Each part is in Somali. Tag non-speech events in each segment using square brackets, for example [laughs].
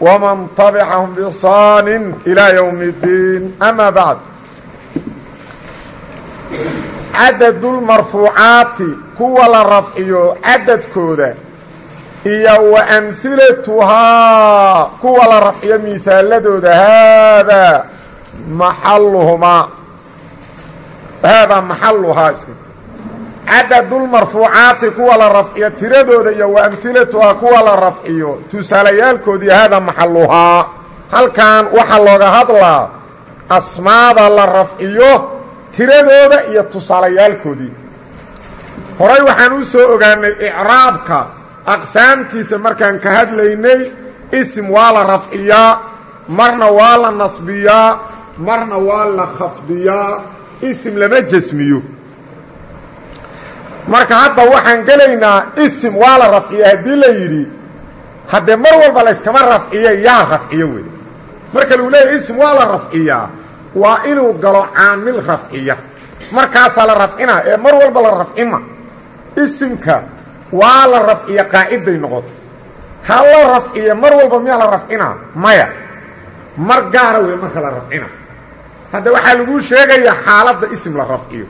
wman tabicahum biixsaanin ilaa ywmi اddiin amaa bacd cadadulmarfuucaati kuwa la rafciyo cadadkooda iyo wa amhilatuhaa kuwa la rafciyo miihaaladooda haadaa maxaluhumaa haadaa maxaluhaa cadadulmarfuucaati kuwa la rafciyo tiradooda iyo wa amhilatuhaa kuwa la rafciyo tusaalayaalkoodii haadaa maxaluhaa halkan waxaa looga hadlaa asmaada la rafciyo tiradooda iyo tusaalayaalkoodii horay waxaan u soo ogaanay icraabka aqsaamtiisa markaan ka hadlaynay isim waa la rafciyaa marna waa la nasbiyaa marna waa la khafdiyaa isim lama jasmiyo marka hadda waxaan gelaynaa isim waa la rafciya haddii la yidhi haddee mar walba layskama rafciye yaa rafciyo wey marka lagu leeyahy isim waa la rafciyaa waa inuu galo caamil rafciya. Markaasaa la rafcinaa ee mar walba la rafcima. Isimka waa la rafciya qaaciday noqoto ha la rafciya mar walba miyaa la rafcinaa maya. Mar gaara wey marka la rafcina. Hadda waxaa laguu sheegayaa xaaladda isim la rafciyo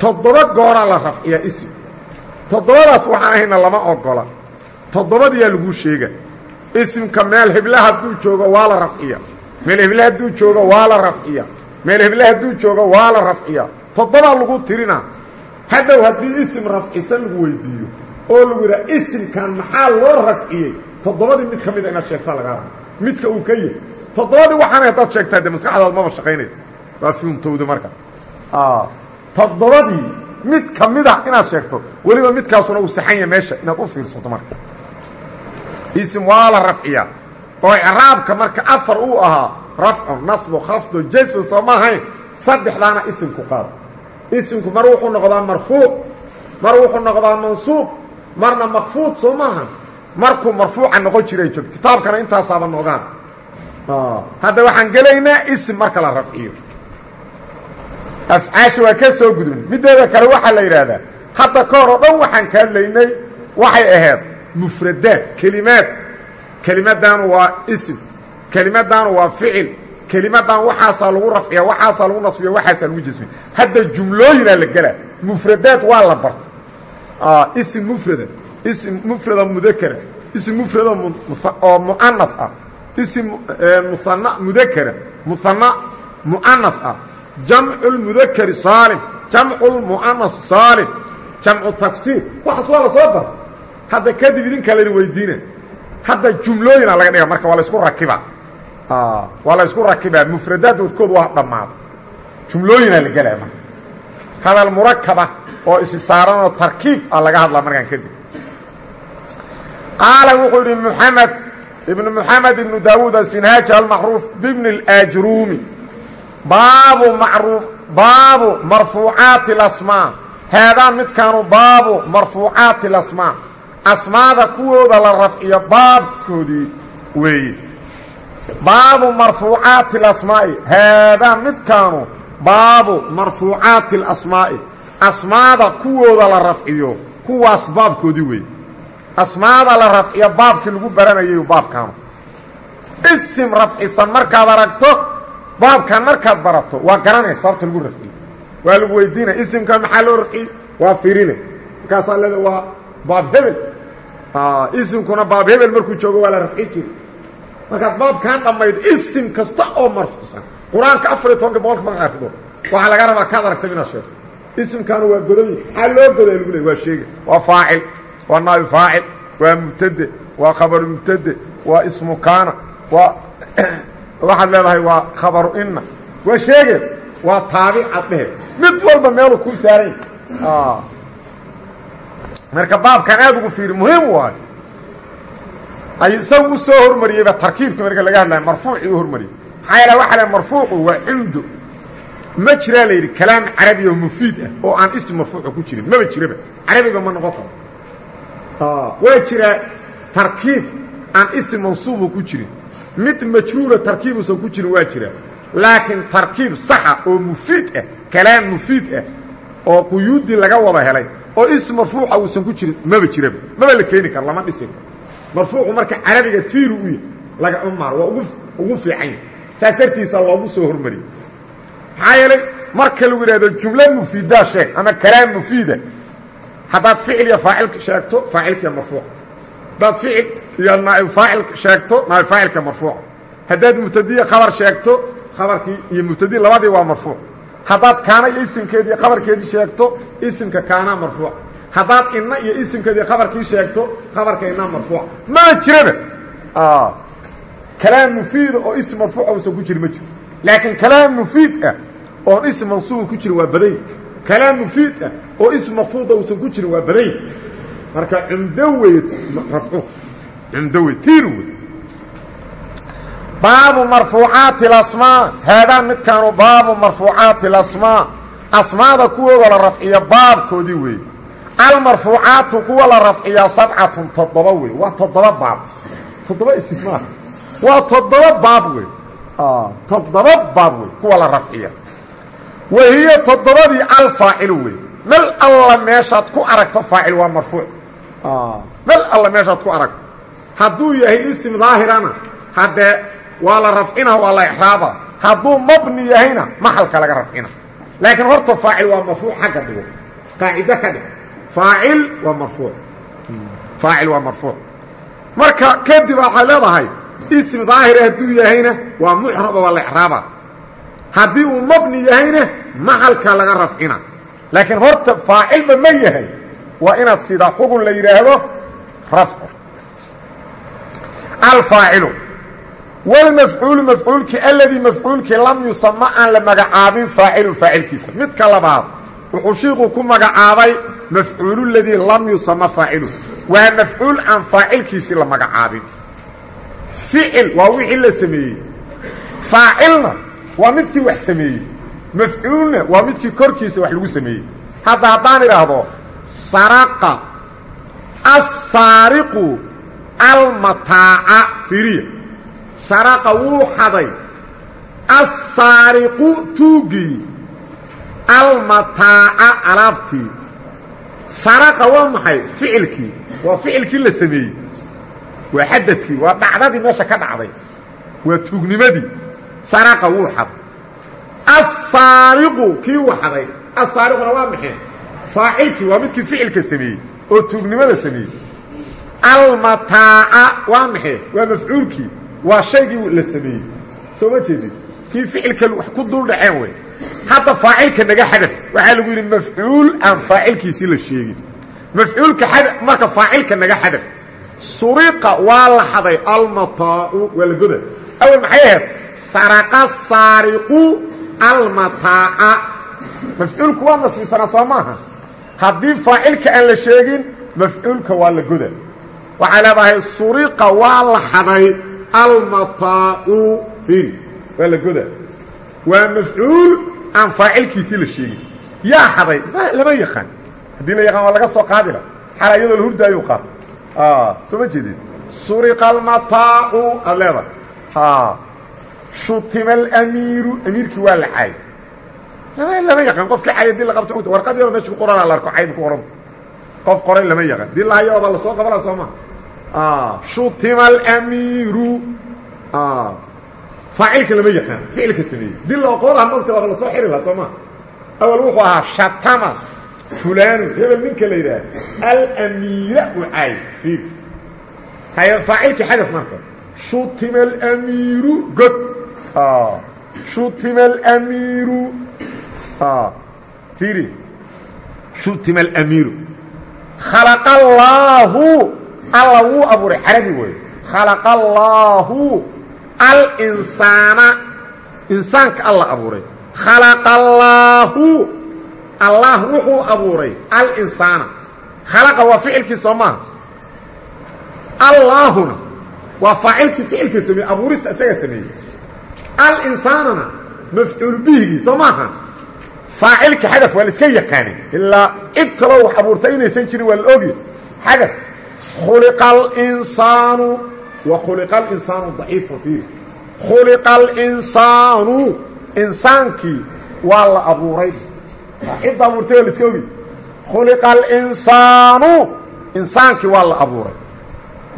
toddoba gooraa la rafciyaa isim toddobadaas waxaan ahayna lama ogola. Toddobadiyaa laguu sheega isimka meel hebla hadduu joogo waa la rafciya meel heble hadduu joogo waa la rafciya meel heble hadduu joogo waa la rafciya toddobaa lagu tirina. Hadhow haddii isim rafcisan lagu weydiiyo oo lagu yidhaha isimkan maxaa loo rafciyey toddobadii mid ka mida inaad sheegtaa lagaa rabo midka uu ka yahy toddobadii waxaana haddaad sheegtaa de maskaxdaad maba shaqaynaysa waa fiuntowda marka toddobadii mid ka mid ah inaad sheegto weliba midkaasuna uu saxan yahay meesha inaad u fiirsato marka. Isim waa la rafciyaa. Oo icraabka marka afar uu ahaa rafcu nasbu khafdu jasm soo ma ahayn saddexdaana isimku qaado. Isimku mar wuxuu noqdaa marfuuc mar wuxuu noqdaa mansuub marna makfuud soo maaha markuu marfuuca noqon jiray joog kitaabkana intaasaaba noogaan hadda waxaan gelaynaa isim marka la rafciyo afcaasha waa ka soo gudubnay middeeda kale waxaa la yidhaahdaa hadda ka oo dhan waxaan ka hadlaynay waxay ahayd mufradaad kelimaad. Kelimaddaanu waa isim kelimaddaanu waa ficil kelimaddan waxaasaa lagu rafciya waxaasaa lagu nasbiya waxaasaa lagu jasmiya hadda jumlooyinaa la gelaa mufradaad waa la barta. Isim mufrada isim mufrada mudakara isim mufrada oo mu'anaf ah. Isim muana mudakara muhana mu'anaf ah jamcu lmudakari saalim jamcu lmu'anas saalim jamcu taksiir waxaas waa la soo bar. Hadda kadib idinkaa layna weydiina hadda jumlooyina laga dhiga marka waa laysku rakibaa waa la ysku rakibaa mufradaad wadkood waa dhammaada jumlooyinaa la gelaya marka. Hadal murakaba oo isi saaranoo tarkiib a laga hadlaa markaan kadib. Qaala wuxuu yidhi mxamed ibnu moxamed ibnu daawuud asinhaaji almacruuf bibni اlaajruumi baabu macruuf baabu marfuucaati اlasmaa haadaan midkaanu baabu marfuucaati اlasmaa asmaada kuwooda la rafciyo baabkoodii weeye baabu marfuucaati اlasmaa'i haadaa midkaanu baabu marfuucaati اlasmaa'i asmaada kuwooda la rafciyo kuwaas baabkoodii weeye asmaada la rafciyo baabkii lagu baranayay baabkaanu isim rafcisan markaad aragto baabkan markaad barato waa garanaysa sababta lagu rafciyo. Waa lagu weydiinaya isimka maxaa loo rafciyey waa firine markaasaa leeda waa baab hebel. Isimkuna baab hebel markuu joogo waa la rafci jiri markaad baabkan dhammaydo isim kasta oo marfuusan qur'aanka afar iyo tobanka boqolka marka akrido waxaa laga rabaa kaad aragtay inaad sheegto. Isimkaanu waa godoy maxaa loo goday lagu leey waa sheega waa faacil. Waa naabi faacil. Waa mubtade. Waa khabaru mubtade. Waa ismu kaana. Waa waxaad leedahay waa khabaru inna waa sheege waa taabic ad dhehe. Mid walba meeluu kuu saaranya marka baabkan aad ugu fiiri muhiim waayo ay isagu u soo hormariyeyba tarkiibkii marka laga hadlaya marfuucii u hormariyey. Maxaa yaele waxa la marfuucu waa cumdo ma jiraa la yidhi kalaam carabi oo mufiid ah oo aan ism marfuuca ku jirin. Maba jiraba carabiba ma noqon karo waa jiraa tarkiib aan ism mansuubu ku jirin mid majruura tarkiibuusan ku jirin waa jiraa laakiin tarkiib saxa oo mufiid ah kalaam mufiid ah oo quyuuddii laga wada helay oo ism marfuuca uusan ku jirin maba jiraba. Maba la keeni karo lama dhisi marfuucu marka carabiga tiiru u yahy lagama maaro waa ugu fiican saas dartiisa soo hormariyey maxaa marka lagu yidhahdo jumlo mufiidaa sheeg ama kalaam mufiida haddaad ficil iyo faacil sheegto faacilkiiya marfuuca. Haddaad ficil iyo naaib faacil sheegto naaib faacilka marfuuca haddaad mubtadiya khabar sheegto khabarkii iyo mubtadi labadii waa marfuuc. Haddaad kaana isimkeedii khabarkeedii sheegto isimka kaanaa marfuuca haddaad inna iyo isimkeedii khabarkii sheegto khabarka innaa marfuuca mana jiraba kalaam mufiida oo ism marfuuca uusan ku jirin ma jiro laakiin kalaam mufiid ah ism mansuuba ku jirin waa baday kalaam mufiid ah oo ism mafruuda uusan ku jirin waa baday marka cumdo rafcu cumdo wey tiir wey baabu marfuucaati اlasmaa haadaan midkaanu baabu marfuucaati اlasmaa asmaada kuwooda la rafciya baabkoodii weeye almarfuucaatu kuwa la rafciyaa sabcatun toddoba wey waa toddoba baab toddoba ismaa waa toddoba baab wey toddoba baab wey kuwa la rafciya wa hiyo toddobadii alfaacilu wey mel alla meeshaad ku aragto faacil waa marfuuc mel alla meeshaad ku aragto hadduu yahay isim daahirana haddee waa la rafcina waa la exraaba hadduu mabni yahayna maxalka laga rafcina. Laakiin horta faacil waa marfuuc xagga dhigo. Qaacido ka dhig faacil waa marfuuc. Faacil waa marfuuc. Marka kadib waxay leedahay ism daahira hadduu yahayna waa mucraba waa la exraaba haddii uu mabni yahayna maxalka laga rafcina. Laakiin horta faacilba ma yahay. Waa inaad sidaa xugun la yidhaahdo rafcu alfaacilu wlmafcuulu mafcuulkii aladii mafcuulkii lam yusama aan la magacaabin faacilu faacilkiisa midka labaad wuxuu shiiku ku magacaabay mafcuulu ladii lam yusama faacilu waa mafcuul aan faacilkiisii la magacaabin ficil waa wixii la sameeyey faacilna waa midkii wax sameeyey mafcuulna waa midkii korkiisa wax lagu sameeyey hadda haddaan idhaahdo saraqa assaariqu almataaca firiya. Saraqa wuu xaday. Assaariqu tuugii almataaca alaabtii. Saraqa waa maxay? Ficilkii. Waa ficilkii la sameeyey. Waa xadadkii. Waa dhacdadii meesha ka dhacday. Waa tuugnimadii. Saraqa wuu xaday. Assaariqu kii uu xaday. Assaariquna waa maxay? Faacilkii. Waa oo tuugnimada sameeyey almataaca waa maxay? Waa mafcuulkii. Waa shaygii la sameeyey. Soo ma jeedid kii ficilka ku dul dhaceen wey hadda faacilka naga xadaf waxaa lagu yidhi mafcuul aan faacilkiisii la sheegin. Mafcuulka marka faacilka naga xadaf suriqa waa la xaday almataacu waa la goda awel maxay ahayd? Saraqa saariqu almataaca mafcuulku waa nasbisanaa soo maaha. Haddii aan la sheegin mafcuulka waa la waxay leedahay suriqa waa la xaday almataacu fiiri waa la goda waa mafcuul aan faacilkiisii la sheegin. Yaa xaday lama yaqaan. Haddii la yaqaan waa laga soo qaadila xala iyadoo la hurdaayuu qaad soo ma jeedid suriqa almataacu aad leedahay. Shutima alamiiru amiirkii waa la caay lama lama yaqaan. Qofkii caay haddii la qabto warqad yaro meesha ku qorana la arko cayd ku qoran. Qof qoray lama yaqaan. Dii lahayooda la soo qabana soo maa shutima alamiiru faacilka lama yaqaan ficilka sameeyey dii la oqoolaha mogta waa la soo xiri laha soo maa awal wuxuu ahaa shatama fulanu hebel ninka la yidhaah alamiira u caay hay faacilkii xadaf marka shutima alamiiru god shutima alamiiru fiiri shutima alamiiru khalaqa allaahu alla wuu abuuray carabi wey khalaqa allaahu alinsaana. Insaanka alla abuuray. Khalaqa allaahu wuxuu abuuray alinsaana. Khalaqa waa ficilkii soo maaha allaahuna waa faacilkii ficilka sameeyey abuurista isaga sameeyey. Alinsaanana mafcuul bihigii soo maaha. Faacilka xadaf waa la iska yaqaanay. Ilaa cid kaloo khuliqa alinsaanu wa khuliqa alinsaanu daciifa fiiri khuliqa alinsaanu insaankii waa la abuuray cidda abuurtay la iska ogi khuliqa alinsaanu insaankii waa la abuuray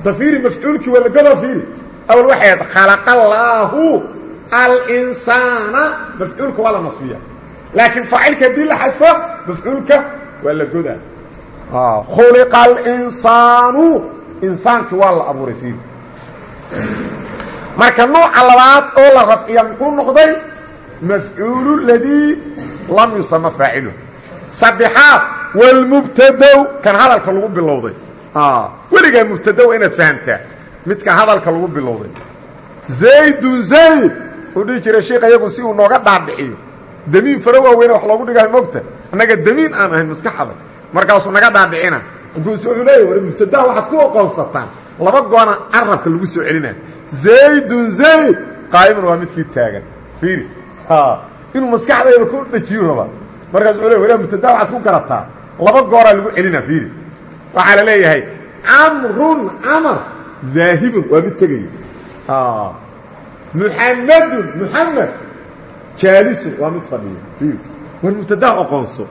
da fiiri mafcuulkii waa la godo fiiri awal waxay ahayd khalaqa allaahu alinsaana mafcuulka waa la nasbiya laakiin faacilka haddii la xadfo mafcuulka waa la godaa khuliqa alinsaanu insaankii waa la abuuray fiiri marka nooca labaad oo la rafciya muxuu noqday mafcuulu ladii lam yusama faacilu saddexaad walmubtadow kan hadalka lagu bilowday. Weligaa mubtadow inaad fahamtaa. Midka hadalka lagu bilowday. Zaydun zayd uu dhihi jiray sheikh ayagu si uu nooga dhaadhiciyo. Damiin faro waaweyne wax loogu dhigahay mogta annaga damiin aan ahayn maskaxada markaasuu naga dhaadhicina markuusu wuxuu leeya war mubtadaha waxaad ku oqoonsataan laba goona carabka lagu soo celinaya zaydun zayd! Qaa'iman waa midkii taagan. Fiiri inuu maskaxdayda ku dhajiyu rabaa markaas wuxuu leey war mubtadaha waxaad ku garataa laba gooraa lagu celina fiiri. Waxaa la leeyahay camrun camar daahibun waa mid tegaya muxamadun muxamed jaalisun waa mid fadhiya. Fiiri war mubtadaha oqoonso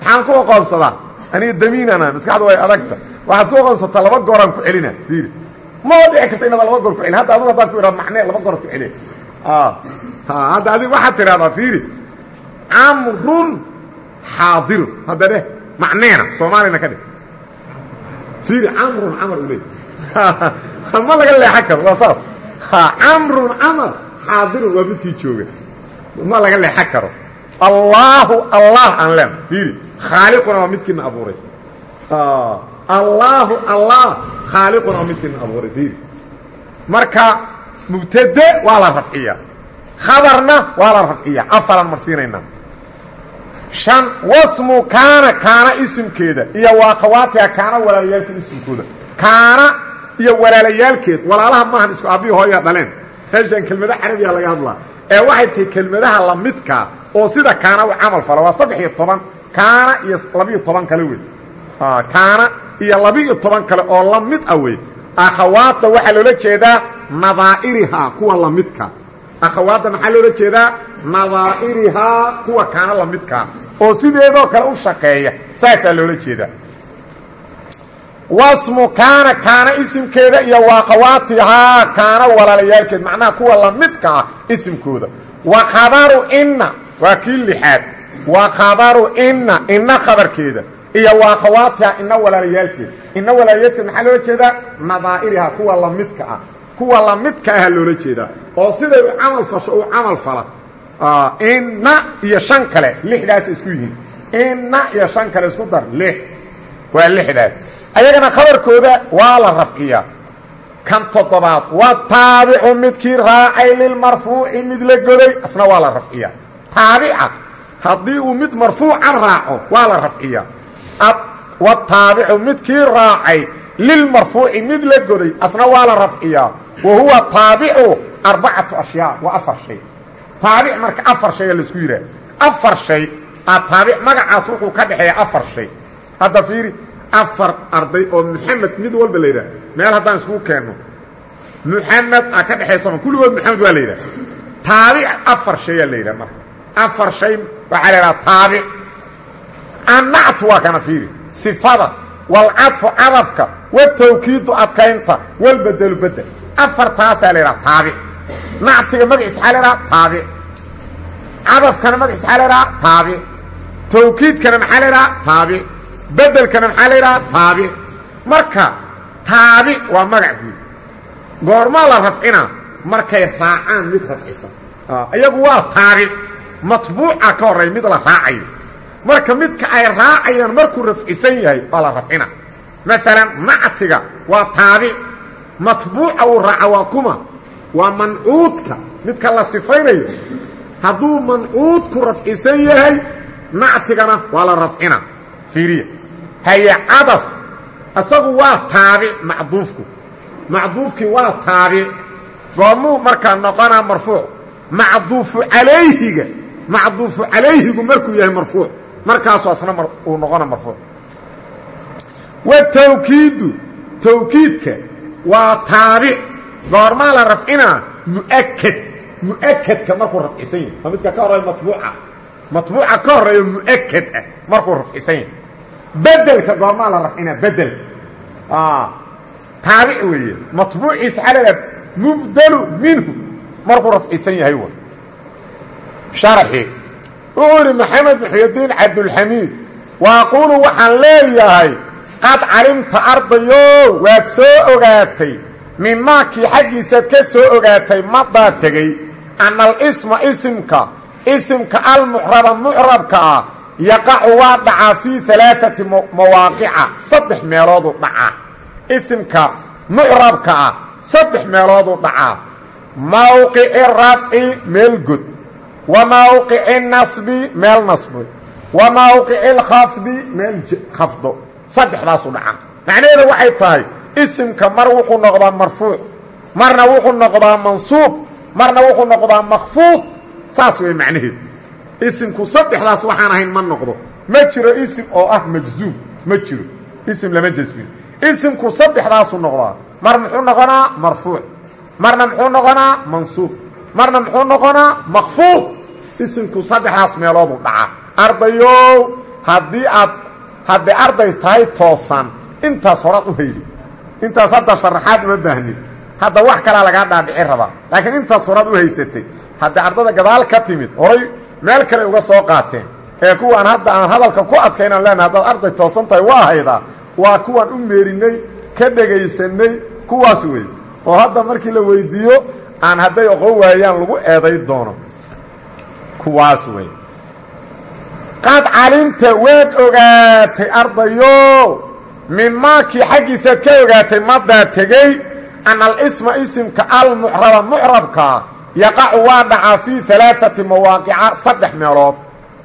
maxaan ku oqoonsadaa aniga damiinana maskaxdu way adagta. Waxaad ku oqoonsataa laba gooraan ku celina fiiri. Maba dhici karta inaad laba goor ku celin. Hadda adigu haddaan ku ihahdo macnee laba gooraad ku celiya hadda adig waxaad tidhahdaa fiiri. Camrun xaadirun. Hadda dheh macneena soomaalina ka dheh. Fiiri camrun camar u leey [laughs] ma laga leexan karo waa saas. Camrun camar xaadirun waa midkii jooga. Ma laga leexan karo. Allaahu allah aan leen fiiri khaaliquna waa midkiina abuuray. Allaahu allah khaaliquna waa midkiina abuuray fiiri marka mubtade waa la rafciyaa. Khabarna waa la rafciyaa. Afaran marsiinaynaa shan wasmu kaana kaana isimkeeda iyo waaqawaatiha kaana walaalayaalkeed isimkooda. Kaana iyo walaalayaalkeed walaalaha maahan isku aabbihi hooyaa dhaleen. Meeshaan kelmado carabiya laga hadlaa. Ee waxay tahay kelmadaha lamidkaa oo sida kaana u camal fala waa saddex iyo toban kaana iyo labiiyo toban kale wey kaana iyo labi-iyo toban kale oo la mid ah wey akhawaadda waxaa loola jeedaa nadaa'irihaa kuwa lamidka akhawaadda maxaa loola jeedaa? Nadaa'irihaa kuwa kaana lamidkaa oo sideedoo kale u shaqeeya. Saasaa loola jeedaa. Wasmu kaana kaana isimkeeda iyo waaqawaatihaa kaana walaalayaalkeed macnaha kuwa lamidka ah isimkooda. Wa khabaru inna waa kii lixaad wa khabaru inna inna khabarkeeda. Iyo waaqawaatiha inna walaalayaalkeed inna walaalayaalkeed maxaa loola jeedaa? Nadaa'irihaa kuwa lamidka ah. Kuwa lamidka aha loola jeedaa. Oo siday u camal fasho uu camal fala. Inna iyo shan kale lixdaas isku yihiin. Inna iyo shan kale isku dar lix. Waa lixdaas. Ayagana khabarkooda waa la rafciyaa. Kan toddobaad wa taabicu midkii raacay lilmarfuuci mid la goday asna waa la rafciyaa. Taabica haddii uu mid marfuuca raaco waa la rafciyaa. Wataabicu midkii raacay lilmarfuuci mid la goday asna waa la rafciyaa. Wa huwa taabicu arbacatu ashyaa waa afar shay. Taabic marka afar shaya la isku yidhaah afar shay a taabic magacaas wuxuu ka dhexeeya afar shay. Hadda fiiri afar arday oo muxamed mid walba la yidhaah meel haddaan iskugu keenno. Muxamed a ka dhexaysama kulligood maxamed waa la yidhaha taabic afar shayaa la yidhaha marka. Afar shay waxaa la yidhaha taabic annactu waa kana fiiri sifada walcadfu cadafka watawkiidu adkaynta walbedelu bedel afartaasaa la yidhaha taabic nactiga magaciisa waxaa la yidhaha taabic cadafkana magaciisa waxaa la yidhaha taabic tawkiidkana maxaa la yidhaha taabic bedelkana maxaa la yidhaha taabic marka taabic waa magac guud goormaa la rafcina markay raacaan mid rafcisa iyagu waa taabic matbuuca ka horreeya mid la raacayo. Marka midka ay raacayaan markuu rafcisan yahay waa la rafcina. Maalan nactiga waa taabic matbuuca uu raaca waa kuma. Waa mancuudka midka la sifaynayo hadduu mancuudku rafcisan yahay nactigana waa la rafcina. Fiiriya. Haye cadaf. Isagu waa taabic macduufku. Macduufkii waa taabic goormuu markaa noqonaa marfuuc. Macduufu calayhiga macduufu calayhigu markuu yahay marfuuc. Markaasuu asna uu noqona marfuuc. Watawkiidu tawkiidka waa taabic goormaa la rafcinaa mu'akad mu'akadka markuu rafcisan yahay. Waa midka ka horreeya matbuuca? Matbuuca ka horreeyo mu'akad ah markuu rafcisan yahay. Bedelka goormaa la rafcinaa bedelka taabic weeye. Matbuuciisa xalada mubdalu minhu markuu rafcisan yahay w sharxi. Wuxuu yidhi maxamed muxydiin cabdulxamiid wa aquulu waxaan leeyahay qad calimta ardayo waad soo ogaatay mimaakii xaggiisaad ka soo ogaatay madaa tegey ana alisma isimka isimka almucraba mucrabka ah yaqacu waa dhacaa fii alaaati mawaaqica saddex meelooduu dhacaa isimka mucrabka ah saddex meelooduu dhacaa mawqici rafci meel wa mawqici nasbi meel nasbi wa mawqici lkhafdi meel khafdo saddexdaasuu dhacaa macnaheeda waxay tahay isimka mar wuxuu noqdaa marfuuc marna wuxuu noqdaa mansuub marna wuxuu noqdaa makfuud saas wey macnaheedu isimku saddexdaas waxaan ahayn ma noqdo ma jiro isim oo ah majzuum ma jiro isim lama jasmin isimku saddexdaasuu noqdaa mar muxuu noqonaa marfuuc marna muxuu noqonaa mansuub marna muxuu noqonaa makfuud isimku saddexdaas meeloodu dhacaa ardayow haddii aad hadday ardays tahay toosan. Intaas horaad u haydi intaas hadda sharaxaad uma baahnid hadda wax kalaa lagaa dhaadhici rabaa. Laakiin intaas horaad u haysatay. Hadday ardada gadaal ka timid horay meel kale uga soo qaateen. Ee kuwaan hadda aan hadalka ku adkaynaan leenahay haddaad arday toosan tahay waa haydaa. Waa kuwaan u meerinay ka dhegaysanay kuwaas wey oo hadda markii la weydiiyo aan hadday oqon waayaan lagu eeday doono kuwaas wey qad calimta waad ogaatay ardayo mimaakii xaggiisaad ka ogaatay madaa tegey ana alisma isimka almucraba mucrabkaa yaqacu waa dhacaa fii alaaati mawaaqica saddex meelood.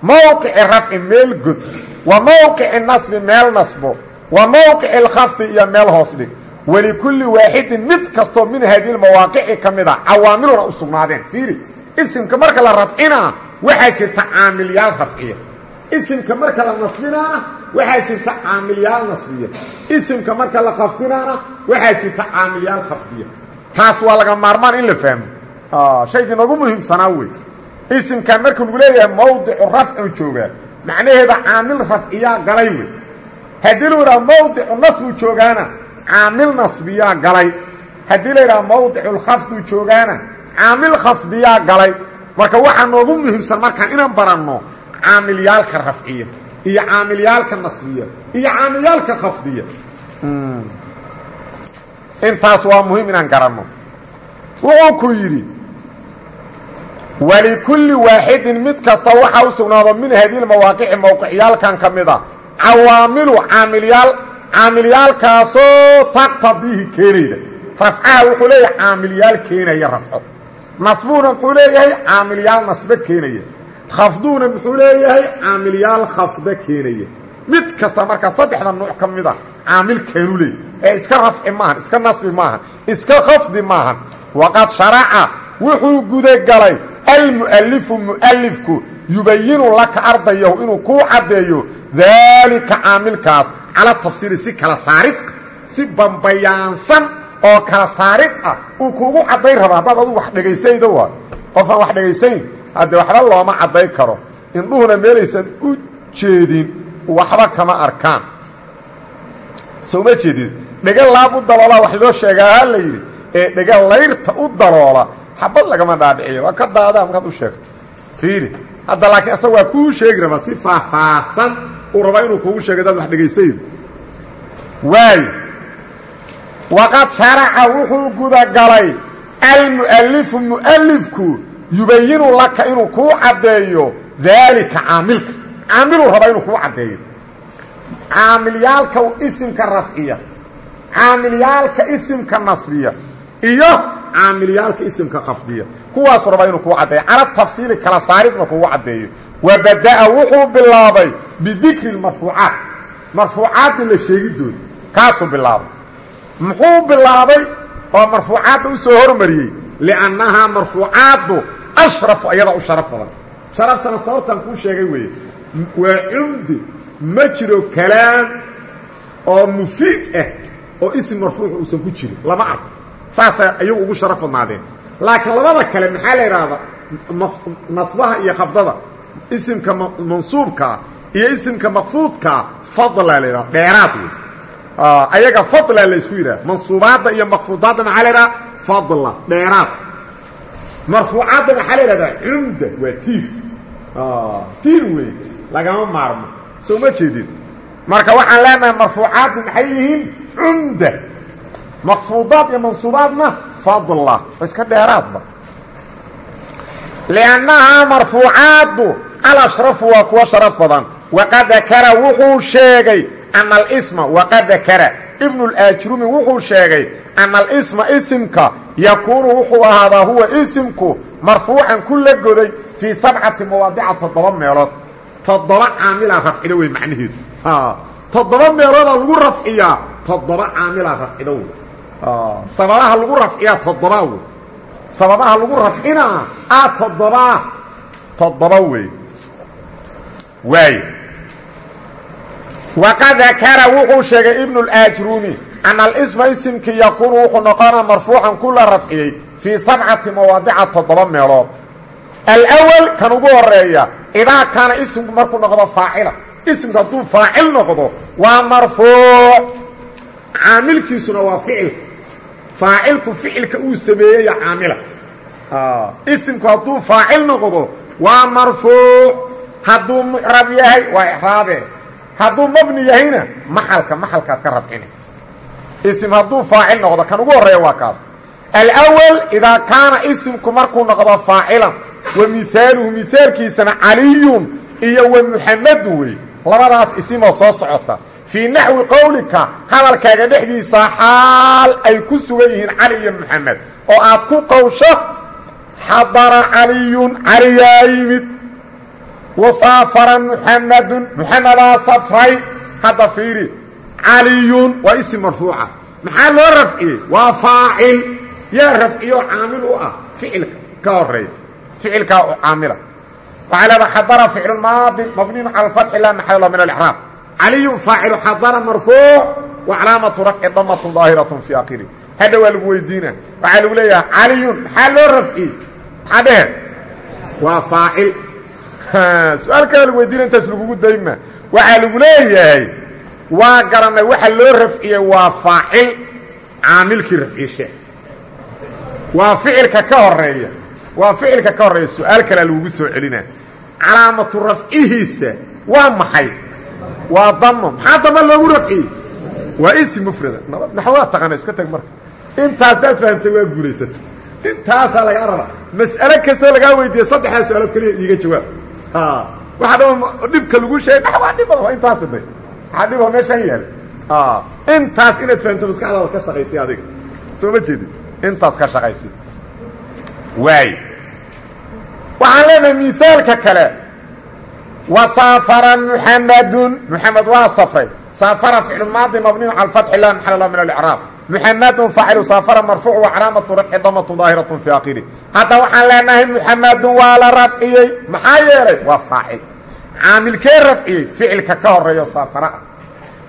Mowqici rafci meel god wa mowqici nasbi meel nasbo wa mowqici lkhafdi iyo meel hoos dhig. Walikulli waaxidin mid kastoo min haadihi mawaaqici ka mid a cawaamiluna u sugnaadeen fiiri isimka marka la rafcinaa waxaa jirta caamilyaal rafciya. Isimka marka la nasbinaana waxaa jirta caamilyaal nasbiya. Isimka marka la khafdinaana waxaa jirta caamilyaal khafdiya taas waa laga maarmaan in la fahmo. Shaygii noogu muhiimsanaa wey. Isimkan marka lagu leeyahay mawdicu rafcun joogaa macnaheeda caamil rafciyaa galay wey. Haddii lu yidhaha mawdicu nasbuu joogaana caamil nasbiyaa galay. Haddii la yidhaha joogaana caamil khafdiyaa galay. Marka waxaa noogu muhiimsan markaan inaan baranno caamilyaalka rafciya iyo caamilyaalka nasbiya iyo caamilyaalka khafdiya. Intaas waa muhiim inaan garanno. Wuxuu ku yidhi walikulli waaxidin mid kasta waxaa u sugnaado min hadiil mawaaqici mowqicyaalkan ka mid a cawaamilu caamilyaal caamilyaalkaasoo taqtadiihi keenayda. Rafcaha wuxuu leeyahay caamilyaal keenaya rafco nasbuuna muxuu leeyahay caamilyaal nasbe keenaya. Khafduuna muxuu leeyahay caamilyaal khafda keenaya. Mid kasta markaa saddexda nuuc ka mid a caamil keenu leey ee iska rafci maahan iska nasbi maahan iska khafdi maahan. Waqad sharaca wuxuu gudagalay almu'alifu mu'alifku yubayinu laka ardayahu inuu kuu caddeeyo daalika caamilkaas. Cala tafsiiri si kala saarid si bambayaansan oo kala saarid ah uu kuugu caddayn raba haddaad adugu wax dhegaysayda waa qofaan wax dhegaysayn haddee waxba looma cadday karo. Indhuhuna meelaysan u jeedin waxba kama arkaan. Soo ma jeedid dhega laab u daloola wax loo sheegaa ha la yidhi. Ee dhega layrta u daloola xabad lagama dhaadhiciyo waa ka daadaa markaad u sheegto fiiri hadda laakiin asaga waa kuu sheegi rabaa si faahfaahsan uu rabaa inuu kuugu sheego dad wax dhegaysayn. Waayo waqad sharaca wuxuu gudagalay almu'alifu mu'alifku yubayinu laka inuu kuu caddeeyo daalika caamilka. Caamiluu rabaa inuu kuu caddeeyo. Caamilyaalka isimka rafciya caamilyaalka isimka nasbiya iyo caamilyaalka isimka khafdiya kuwaasuu rabaa inuu kuu caddeeyo. Cala tafsiili kala saaridna kugu caddeeyo. Wa bada'a wuxuu bilaabay bidikri marfuucaat. Marfuucaadda la sheegidooda kaasuu bilaabay muxuu bilaabay oo marfuucaadda u soo hormariyey? Liannahaa marfuucaaddu ashrafu ayadaa u sharaf badan. Sharaftana sababtaan kuu sheegay weeye waa cumdi ma jiro kalaam oo mufiid ah oo ism marfuuc uusan ku jirin. Lama arko. Saasay ayagu ugu sharaf badnaadeen. Laakiin labada kale maxaa la idhaahdaa nasbaha iyo khafdada. Isimka mansuubkaa iyo isimka makfuudkaa fadlaa la yidhaha dheeraad wey ayaga fadlaa la isku yidhaha mansuubaadda iyo makfuudaadda maxaa la yidhaha fadla dheeraad. Marfuucaadda maxaa la yidhahdaa cumda waa tiir. Tiir wey lagama maarmo. Soo ma jeedin. Marka waxaan leenahay marfuucaaddu maxay yihiin? Cumda. Makfuudaad iyo mansuubaadna fadla iska dheeraadba. Liannahaa marfuucaaddu alashrafu waa kuwa sharaf badan. Waqad dakara wuxuu sheegay ana alisma waqad dakara ibnu laajrumi wuxuu sheegay ana alisma isimka yakuunu wuxuu ahaadaa huwa isimku marfuucan ku la goday fii sabcati mawaadica toddoba meelood. Toddoba caamilaa rafcido wey macnaheedu. Toddoba meeloodaa lagu rafciyaa toddoba caamilaa rafcido wey. Sababaha lagu rafciyaa toddobaa wey. Sababaha lagu rafcinaa a toddobaa toddoba wey. Waay waqad dakara wuxuu sheegay ibnu اlaajrumi ana alisma isimkii yakuunu wuxuu noqona marfuucan ku la rafciyey fii sabcati mawaadica toddoba meelood alwal kan ugu horreeya idaa kaana isimku markuu noqdo faacila isimku hadduu faacil noqdo waa marfuuc caamilkiisuna waa ficilka faacilku ficilka uu sameeyey caamila isimku hadduu faacil noqdo waa marfuuc hadduu mucrab yahay waa icraabe hadduu mabni yahayna maxalka maxalkaad ka rafcina isim hadduu faacil noqdo kan ugu horreeya waa kaas. Alأwal idaa kaana isimku markuu noqdo faacilan wa mihaaluhu mihaalkiisana caliyun iyo wa muxamadu wey labadaas isimoo soo socota. Fii naxwi qowlika hadalkaaga dhexdiisa xaal ay ku sugan yihiin cali iyo muxamed oo aad ku qowsho xadara caliyun caliyaa yimid wasaafara muxamadun muxamedaa safray hadda fiiri caliyun waa isim marfuuca maxaa loo rafciyey waa faacil yaa rafciyo caamil u ah ficilka ka horreeya ficilkaa u caamila waxaa leedaha xadara ficlu maadi mabniyun cala alfatxi laa maxalla min alcraab caliyun faacilu xadara marfuuc wa calaamatu rafci damatun daahiratun fii akhiri hadha waa lagu weydiina waxaa lagu leeyahay caliyun maxaa loo rafciyey maxaa dhehe waa faacil su'aal kale lagu weydiina intaas lagugu dayma. Waxaa lagu leeyahay waa garanay waxa loo rafciyey waa faacil caamilkii rafcishe waa ficilka ka horreeya waa ficilka ka horreeya su'aal kalea lagugu soo celina. Calaamatu rafcihiisa waa maxay? Waa damo maxaa dama loogu rafciyey waa isi mufrada. Naxwaa taqana iska tag marka. Intaas daad fahamtay waa guulaysata intaasaa lagaa rabaa mas'ale kastoo lagaa weydiiye saddexdaa su'aalood keliya iiga jawaab waxaa dhama dhibka lagu sheegay naxwaa dhib waa intaasi day waxaa dhiboo meeshaan yaalla intaas inaad fahamto maskaxdaada ka shaqaysay adiga. Soo ma jeedin? Intaas ka shaqaysi. Waay. Waxaan leenahay miaalka kale. Wasaafara muxamadun muxamed waa safray. Saafara ficlu maadi mabniyu cala fatxi la maxal la min alcraab muxamadun faacilu saafara marfuuc wa calaamatu rafci damatun daahiratun fi akhiri hadda waxaan leenahay muxamadun waa la rafciyey maxaa yeelay waa faacil. Caamilkee rafciyey ficilka ka horeeyo saafara ah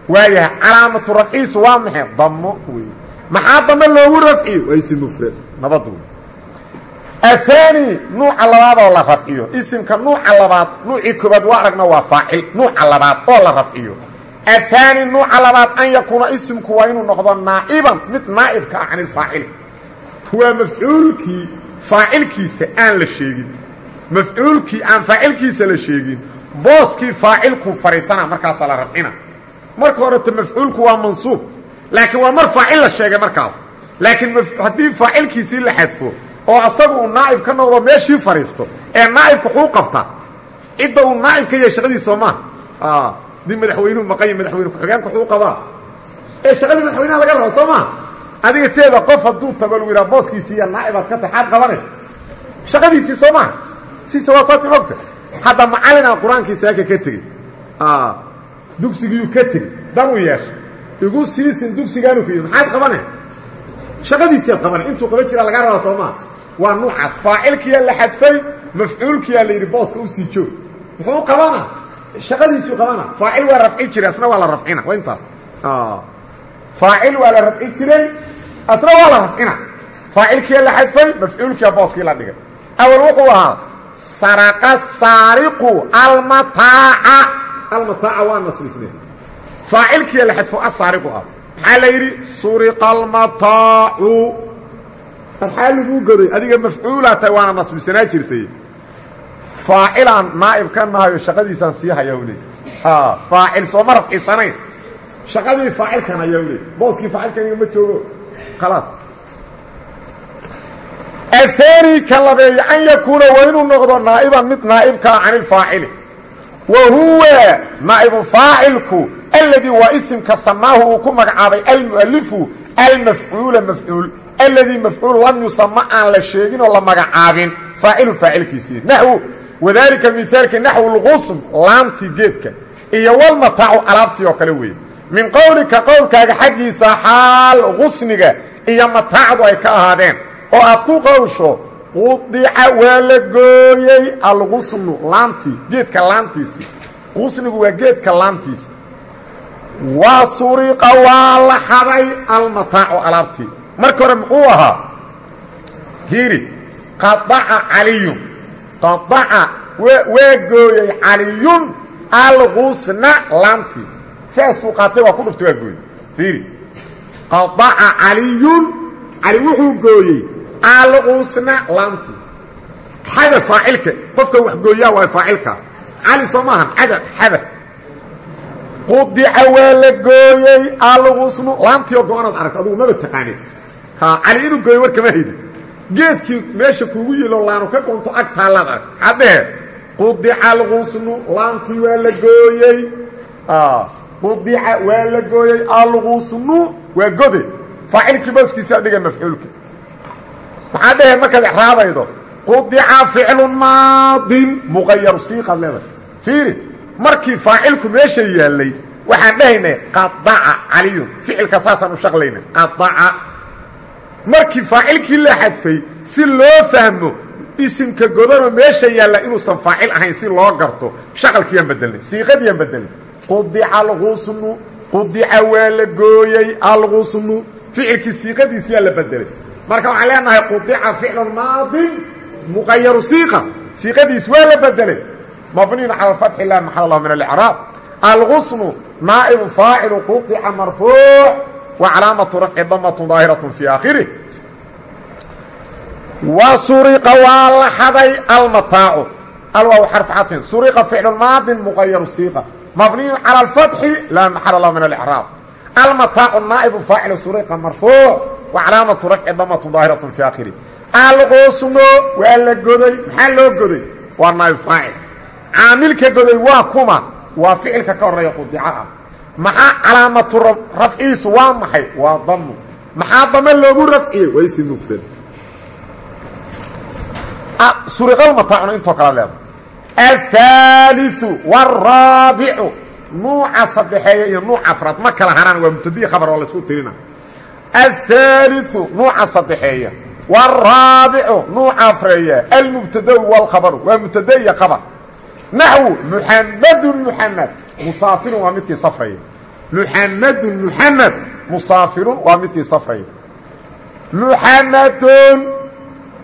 waayahay calaamatu rafciisu waa maxay? Damo wey maxaa dame loogu rafciyo waa isim mufrad nabad wey ahaani nuuca labaad oo la rafciyo. Isimka nuuca labaad nuucii koobaad waa aragna waa faacil. Nuuca labaad oo la rafciyo ahaani nuuca labaad an yakuuna isimku waa inuu noqdo naa'iban mid naa'ibka ah can ilfaacili waa mafcuulkii faacilkiisa aan la sheegin. Mafcuulkii aan faacilkiisa la sheegin. Booskii faacilkuu fadhiisana markaasaa la rafcina marka horeta mafcuulku waa mansuub. Laakiin waa mar faacil la sheegay markaas. Laakiin haddii faacilkiisii la xadfo oo asagu uu naa'ib ka noqdo meeshii fadhiisto ee naa'ibka xuu qabta cidda uu naa'ib ka yahay shaqadiisa soo maaha dib madaxweynuhu maqan yahi madaxweyne ku-xigeenka xuu qabaa. Ee shaqadii madaxweynaha laga rabo soo maa adiga sideeda qof hadduu tago lagu yidhaha booskiisiiya naa'ibaad ka tahay xaad qabanaysa shaqadiisii soo maaha siisa waa saasi mogta hadda macallinaa qur'aankii saaka ka tegey? Dugsigiiyuu ka tegey. Dan u yeesha igu siisin dugsigaanu ku yidhi. Maxaad qabane? Shaqadiisiiad qabane. Intuu qaban jiraa lagaa rabaa soo maa waa nuucaas faacilkiyaa la xadfay mafcuulkiyaa la yidhi booska u sii joog muxuu qabana shaqadiisuu qabana. Faacil waa rafci jiray asna waa la rafcina waa intaas. Faacil waa la rafci jiray asna waa la rafcina. Faacilkiyaa la xadfay mafcuulkiyaa booskii la dhigay. Awal wuxuu ahaa saraqa saariqu almataaca. Almataaca waa nasbisne faacilkiyaa la xadfo asaariqu ah maxaa la yidhi? Suriqa almataacu. Maxaa laguu goday adiga mafcuulaa tahay waana nasbisanaa jirtay faacilaan naa'ib ka nahayo shaqadiisaan sii haya u leey faacil sooma rafcisanayn shaqadii faacilkan ayaa u leey booskii faacilkan ma joogo. Khalaas. Ahaani ka labeeyo an yakuuna waa inuu noqdo naa'iban mid naa'ibkaa can ilfaacili wa huwa naa'ibu faacilku alladii waa isimka samaahu uu ku magacaabay almu'alifu almafcuula mafcuul. Alladii mafcuul lam yusama aan la sheegin oo la magacaabin. Faacilu faacilkiisii. Naxwu wadaalika mihaalki naxwu lqusm laamtii geedka iyo walmataacu alaabtii oo kale weeye. Min qowlika qowlkaaga xaggiisa xaal qusniga iyo mataacdu ay ka ahaadeen. Oo aad ku qowsho qudica waa la gooyey alqusnu laantii geedka laantiisii qusnigu waa geedka laantiisi waa suriqa waa la xaday almataacu alaabtii. Marka hore muxuu ahaa? Fiiri qadaca caliyun qadaca waa gooyey caliyun alqusna laantii saasuu qaatay waa ku dhuftay waa gooyey. Fiiri. Qadaca caliyun cali wuxuu gooyey alqusna laantii xada faacilka qofka wax gooyaa waa faacilka. Cali soo maahan ada xada. Qudica waa la gooyey alqusnu laantii oo go-anaad aragta adugu maba taqaanid cali inuu gooyo warkama hayda geedkii meesha kuugu yilo laanu ka qoonto ag taallaad arag haddee qudica alqusnu laantii waa la gooyey. Qudica waa la gooyey alqusnu waa gode. Faacilkii booskiisa dhiga mafcuulka. Maxaa dhehe markaad exraabaydo qudica ficlu maadin muqayaru siiqaad leedahay. Fiiri markii faacilku meesha yaallay waxaan dhehaynay qadaca caliyun. Ficilka saasaan u shaqlaynay qadaca markii faacilkii la xadfay si loo fahmo isimka godanoo meesha yaalla inuusan faacil ahayn si loo garto shaqalkiiyaan bedelnay siiqadiiyaan bedelnay qudica alqusnu qudica waa la gooyey alqusnu ficilkii siiqadiisiyaa la bedelay marka waxaan leenahay qudica ficlu maadin muqayaru siiqa siiqadiis waa la bedelay mabniyn cala fatxi la maxal lah min alicraab alqusnu naa'ibu faacilu qudica marfuuc wa calaamatu rafci damatu daahiratu fii aakhirih wa suriqa waa la xaday almataacu. Alwaaw xarf cadfin suriqa ficlu maadin muqayaru siiqa mabniyu cala alfatxi laa maxala lah min alicraab almataacu naa'ibu faacilu suriqa marfuuc. Wa calaamatu rafci damatu daahiratu fii aakhirih alqusno waa la goday maxaa loo goday? Waa naaib faacil caamilka goday waa kuma. Waa ficilka ka horreeya qudica ah maxaa calaamatu rafciisu waa maxay? Waa damu maxaa dame loogu rafciye waa ah, ism mufrad suriqalmataacuna intoo kala leeda ahaaliu waraabicu nuuca sadexeeya iyo nuuc afraad. Ma kala haraan waa mubtadihi khabar oo laysku tirina. Ahaaliu nuuca sadexeeya. Waraabicu nuuca afreeya. Almubtadau walkhabaru. Waa mubtada iyo khabar. Naxwu muxamedun muxamed musaafirun waa midkii safraya muxamedun muxamed musaafirun waa midkii safraya muxamedun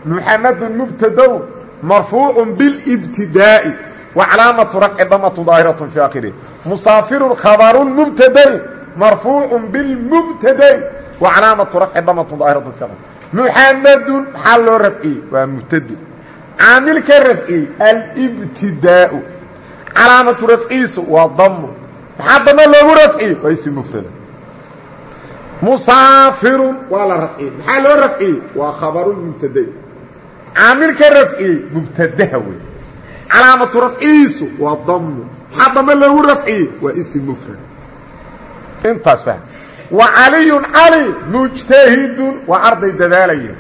muxamedun mubtadaun marfuucu bilibtidaa'i wa calaamatu rafci damatu daahiratu fi akhirih musaafirun khabarun mubtadain marfuucu bilmubtada'i wa calaamatu rafci damatu daahiratu fi akhirih muxamedun maxaa loo rafciyey? Waa mubtado caamilka rafciyey alibtidaau calaamatu rafciisu waa damu maxaa dame loogu rafciyey waa isi mufrada. Musaafirun waa la rafciyey maxaa loo rafciyey waa khabaru mubtadai. Caamilka rafciyey mubtadaha wey calaamatu rafciisu waa damu maxaa dame loogu rafciyey waa isi mufrad. Intaas fahm wa caliyun cali mujtahidun waa arday dadaalaya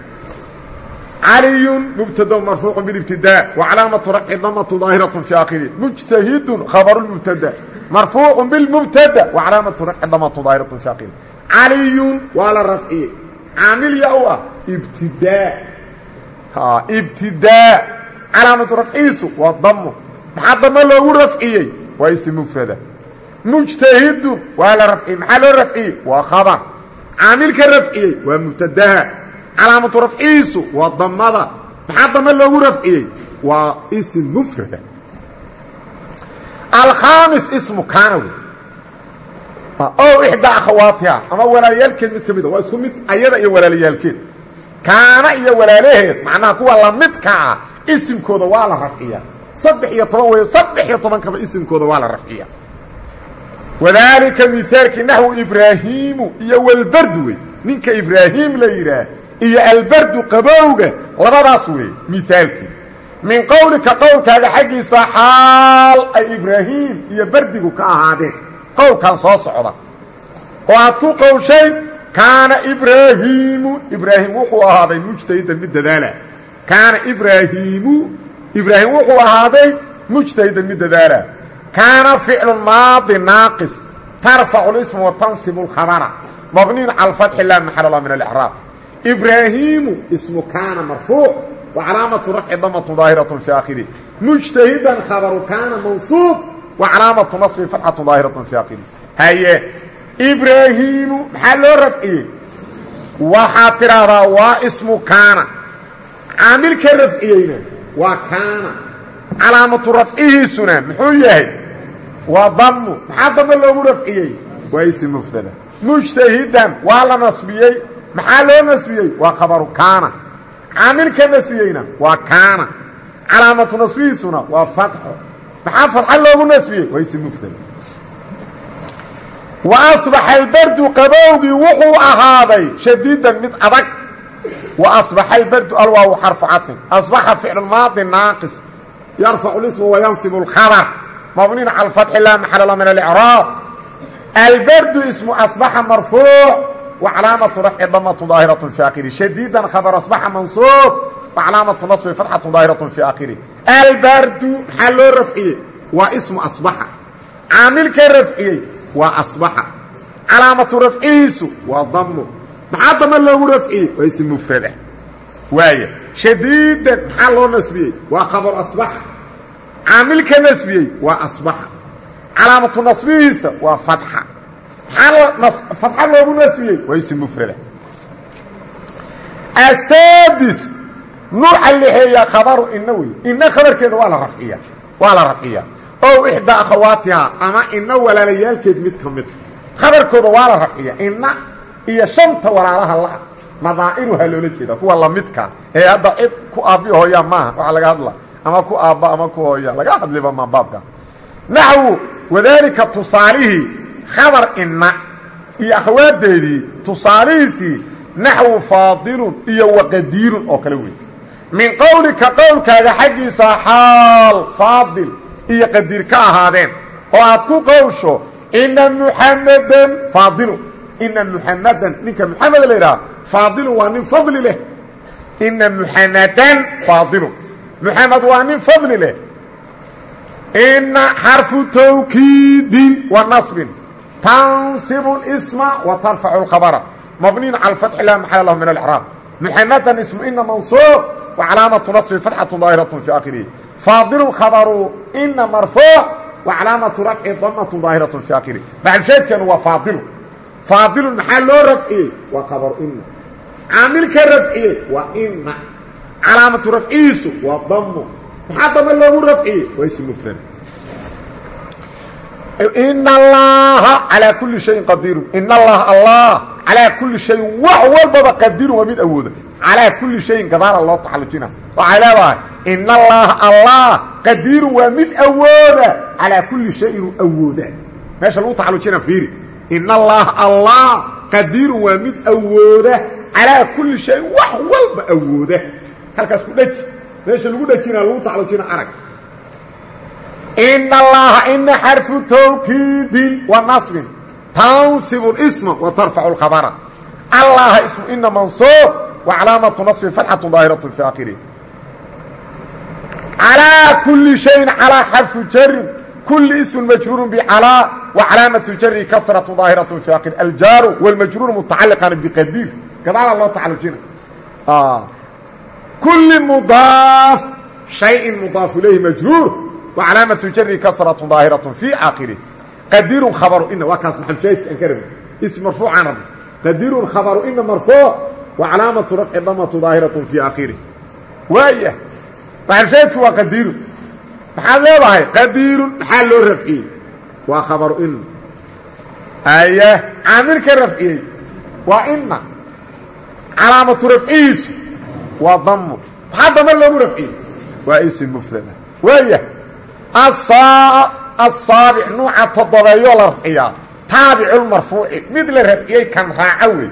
marfuucu bilibtidaa wa calaamatu rafci damatu daahiratu fi aakhirih mujtahidun khabaru mubtada. Marfuucu bilmubtada wa calaamatu rafci damatu daahiratu fi aakhirih caliyun waa la rafciyey. Caamil ya u ah ibtidaa ibtidaa calaamatu rafciisu waa damo maxaa damo loogu rafciyey? Waa ism mufrada. Mujtahidun waa la rafciyey. Maxaa loo rafciyey? Waa khabar. Caamilka rafciyey waa mubtadaha calaamatu rafciisu waa damada maxaa damo loogu rafciyey? Waa ism mufrada alkhaamis ismu kaana wey o ixdaa akhawaatiha ama walaalayaalkeed mid ka mida waa isku mid ayada iyo walaalayaalkeed kaana iyo walaalaheed macnaha kuwa lamidka ah isimkooda waa la rafciyaa. Saddex iyo toban weeyo saddex iyo tobankaba isimkooda waa la rafciyaa. Wadaalika mihaalkii naxwu ibraahiimu iyo walbardu wey ninka ibraahiim la yidhaah iyo albardu qabowga labadaas wey mihaalkii min qowlika qowlkaaga xaggiisa xaal ay ibraahiim iyo bardigu ka ahaadeen. Qowlkan soo socda. Oo aad ku qowshay kaana ibraahiimu ibraahim wuxuu ahaaday mujtahidan mid dadaala. Kaana ibraahiimu ibraahim wuxuu ahaaday mujtahidan mid dadaala. Kaana ficlu maadi naaqis tarfacu lisma wa tansibu lkhabara mabniyun cala alfatxi laa maxal lah min alcraab ibraahiimu ismu kaana marfuuc wa calaamatu rafci damatu daahiraة fi akhirih mujtahidan khabaru kaana mansuub wa calaamatu nasbi fatxatu daahiraة fi akhirih haye ibraahiimu maxaa loo rafciyey? Waxaad tidhaahdaa waa ismu kaana. Caamilka rafciyeyna waa kaana. Calaamatu rafcihiisuna muxuu yahay? Waa damu maxaa damo loogu rafciyey? Waa ism mufrada mujtahidan waa la nasbiyey maxaa loo nasbiyey waa khabaru kaana. Caamilka nasbiyeyna waa kaana. Calaamatu nasbihiisuna waa fatxo maxaa fatxa loogu nasbiyey waa ism mufrada wa asbaxa albardu qabowgii wuxuu ahaaday shadiidan mid adag. Wa asbaxa albardu alwaawu xarfu cadfin. Asbaxa ficlu maadi naaqis. Yarfacu lisma wayansibu اlkhabar mabniin cala alfatxi laa maxala la min alicraab albardu ismu asbaxa marfuuc rafci damatu daahiraة fi akhiri shadiidan khabar asbaxa mansuub wa calaamatu nasbi fatxatu daahiraة fi akhiri albardu maxaa loo rafciyey waa ismu asbaxa caamilka rafciyey waa asbaxa calaamatu rafcihiisu waa damo maxaa damo loogu rafciyey waa ism mufrada waaya shadiidan maxaa loo nasbiyey waa khabar asbaxa caamilka nasbiyey waa asbaxa calaamatu nasbihiisa waa fatxa fatxa loogu nasbiyey waa ism mufrada. Asaadis nuuca lixeeya khabaru ina wey ina khabarkeeda waa la rafciya waa la rafciyaa ow ixdaa akhawaatihaa ama ina walaalayaalkeed mid ka mida khabarkooda waa la rafciya ina iyo shanta walaalaha la nadaa'iruha loola jeeda kuwa lamidka ee hadda cid ku aabbiyo hooyaa maaha waxaa laga hadla ama ku aabba ama ku hooya. Laga hadliba ma baabka naxwu wadaalika tusaalihii khabar ina iyo akhawaadeedii tusaalihiisii naxwu faadilun iyo waqadiirun oo kale wey min qowlika qowlkaaga xaggiisa xaal faadil iyo qadiir ka ahaadeen oo aad ku qowsho ina muxamadan faadilu ina muxamadan ninka muxamed la yidhaha faadilu waa nin fadli leh ina muxamadan faadilu muxamed waa nin fadli leh ina xarfu tawkiidin wa nasbin tansibu اsma wa tarfacu اlkhabra mabniyin cala fatxi la maxala lahu min alcraab muxamadan ismu ina mansuub wa calaamatu nasbi fatxatu daahiraة fi akhirihi faadilu khabaru ina marfuuc wa calaamatu rafci damatu daahiraة fi akhirihi maxalsheedkeenu waa faadilu faadilu maxaa loo rafciyey waa khabaru ina caamilka rafciyey waa ina calaamatu rafcihiisu waa damo in allaha calaa kuli shayin qadiirun in allaha allah calaa kuli shayin wax walbaba qadirun waa mid awooda. Calaa kuli shayin gadaala loo taxallujina waxay leedahay in allaha allah qadiirun waa mid awooda. Calaa kuli shayin awooda. Meesha lagu taxallujina fiiri. In allaha allah qadiirun waa mid awooda. Calaa kuli shayin wax walba awooda. Halkaas ku dheji meesha lagu dhejina lagu taxallujina arag ina allaha ina xarfu tawkiidin wa nasbin. Tansibu isma wa tarfacu khabara allaha ismu ina mansuub wa calaamatu nasbin fatxatu daahiratun fi aakhirihi. Calaa kuli shayin calaa xarfu jarin kuli ismun majruurun bicalaa wa calaamatu jari kasratu daahiratun fi aakhiri aljaaru walmajruuru mutacaliqan biqadiir gadaalaa loo tacalujina ah. kuli mudaaf shayin mudaafu ilayhi majruur wa calaamatu jari kasratu daahiraة fii aakhirih qadirun khabaru ina waa kaas maxamshaahidka aan ka rabin. Ism marfuucaan rabin. Qadirun khabaru ina marfuuc wa calaamatu rafci damatu daahiraة fii aakhirih waaya maxamshaahidku waa qadirun maxaad leedahay qadirun maxaa loo rafciyey? Waa khabaru ina aya caamilka rafciyey. Waa ina calaamatu rafcihiisu waa damu maxaa dama loogu rafciyey? Waa ism mufrada. Waaya asaabic nuuca toddobeeyoo la rafciyaa taabiculmarfuuci mid la rafciyey kan raaca wey.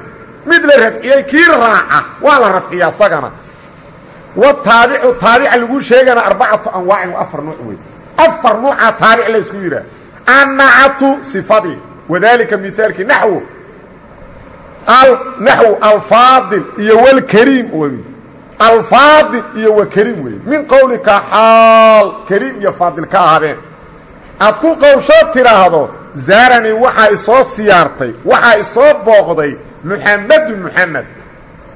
Mid la rafciyey kii raaca. Waa la rafciyaa isagana wataabicu taabica lagu sheegana arbacatu anwaacin waa afar nuuc wey. Afar nuuca taabic laysku yidhaah. Annacatu sifadii. Wadalika mihaalkii naxwu. Naxwu alfaadil iyo walkariim alfaadil iyo wa kariim wey min qowlika xaal kariim iyo faadil ka ahaadeen aad ku qowshoo tidhaahdo zaaranii waxaa isoo siyaartay waxaa isoo booqday muxamedun muxamed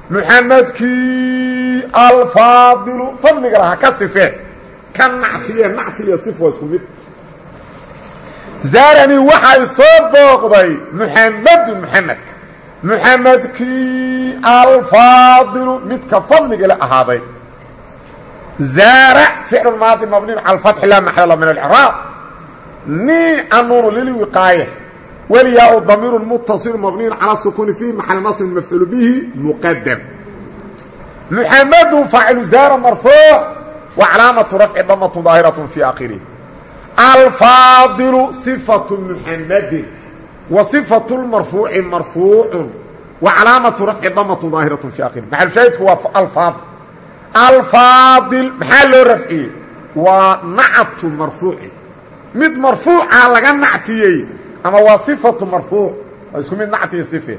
muxamedkii alfaadilu fadliga lahaa ka sifee ka nactiye nacti iyo sif waa isku mid. Zaaranii waxaa isoo booqday muxamedun muxamed muxamedkii alfaadilu midka fadligii la ahaaday. Zaara ficlu maadi mabniin cala alfatxi laa maxala la min alciraab nii anuunu lilwiqaaya weliyaa u damiiru mutasil mabniin cala asukuuni fiihi maxala nasbin mafcuulu bihi muqadam muxamedun faacilu zaara marfuuc wa calaamatu rafci damatun daahiratun fii aakhirihi. Alfaadilu sifatu muxamadin wa صifaة اmarfuuci marfuucu wa calaamatu rafci damatu daahiraة fi akhirih maxalshaahidku waa alfaadil alfaadil maxaa loo rafciyey waa nactu marfuuci mid marfuuca laga nactiyey ama waa صifatu marfuuc waa isku mid nactiyo sife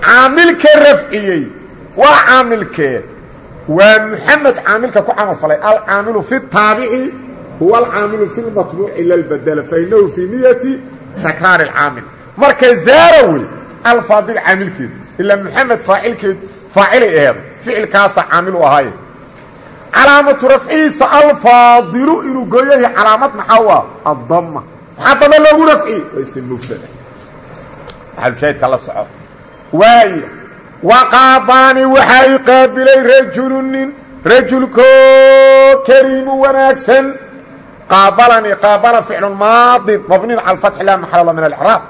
caamilka rafciyey waa caamilkee waa muxamed caamilka ku camal falay alcaamilu fi الtaabici huwa alcaamilu fi اlmatbuuci lalbadla fainahu fii niyati takraar اcaamil marka zaara wey alfaadil caamilkeedu ilaa muxamed faacilkeedu faacilay aheed ficilkaasa caamil u ahaaye calaamatu rafcihiisa alfaadilu inuu gooyahay calaamad maxaa u ah addama maxaa dama loogu rafciyey waa ism mufrada maxalushaahidka la soco waaya waqaadaani waxaa i qaabilay rajulu nin rajulkoo kariimu wanaagsan qaabalanii qaabala ficlu maadin mabnin cala fatxi laa maxalala min alcraab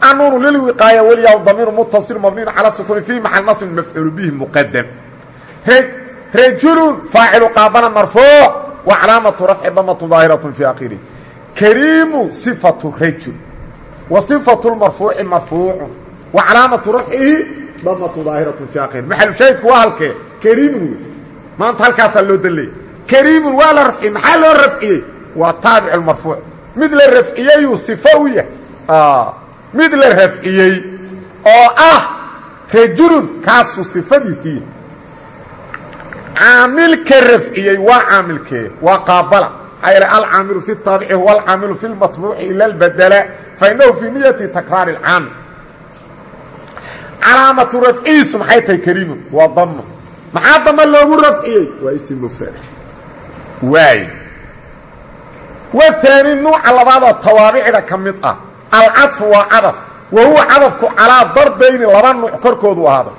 anuunu lilwiqaaya weliyaa damiiru mutasil mabniin cala sukuuni fii macal nasbin mafcuulu bihi muqadam rajulun faacilu qaabala marfuuc wa calaamatu rafci damatu daahiratun fii akhirih kariimu sifatu rajul wa sifatu lmarfuuci marfuucun wa calaamatu rafcihi damatu daahiratun fii akhirih maxalu shaahidku waa halkee kariimun wey maanta halkaasaa loo danleeyay kariimun waa la rafciyey maxaa loo rafciyey waa taabic marfuuc. Mid la rafciyeyuu sifo u yahay. Mid la rafciyey oo ah rajulun kaasuu sifadiisii caamilka rafciyey waa caamilkee? Waa qaabala. Maxaa yeele alcaamilu fi taabici huwa alcaamilu fi lmatbuuci ila albadela fainahu fii niyati takraari اlcaamil calaamatu rafcihiisu maxay tahay kariimun waa dama maxaa dama loogu rafciyey? Waa ism mufrada waay wahaani nuuca labaadoo tawaabicda ka mid ah. Alcadfu waa cadaf. Wa huwa cadafku calaa darbayni laba nuuc korkoodu ahaada